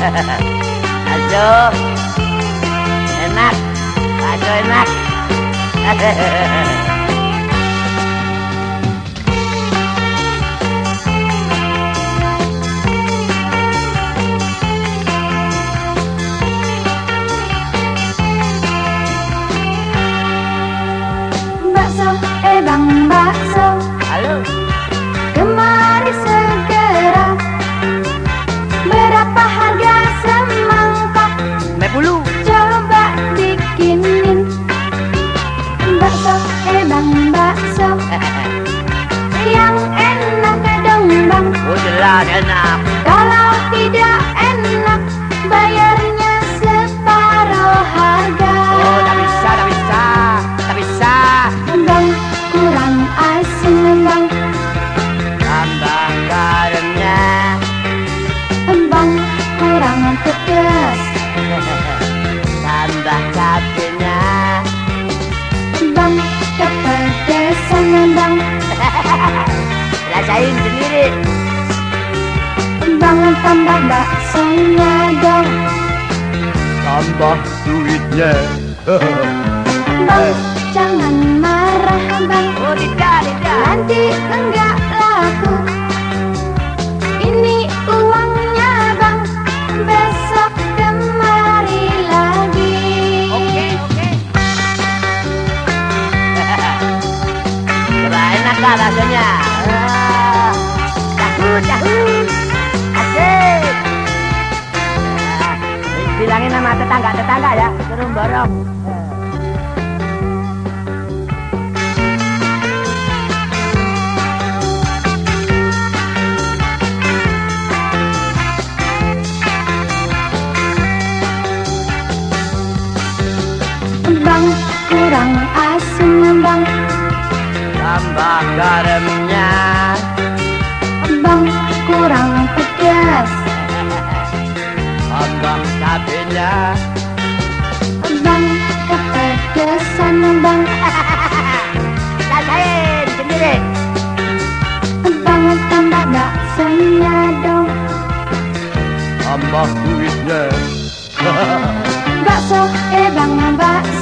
Aduh. Enak. Aduh enak. Bakso, eh bang bakso Yang enak dong bang Oh jelas enak. Kalau tidak enak Bayarnya separuh harga Oh tak bisa, tak bisa. Tak bisa. Bang, kurang asin bang Tambah garamnya. Bang, kurang kepedesan bang Rasain sendiri. Bang, tambah baksonya dong tambah duitnya. Bang, jangan marah bang. Oh tidak, tidak. Nanti enggak laku Gak rasanya? Ah, Dahu, dahu. Asik. Ah, Bilangin sama tetangga-tetangga ya, suruh borong. Tambah garamnya. Bang, kurang pedas Tambah cabenya. Bang, kepedesan bang Rasain sendiri. Bang, tambah baksonya dong tambah duitnya Bakso, eh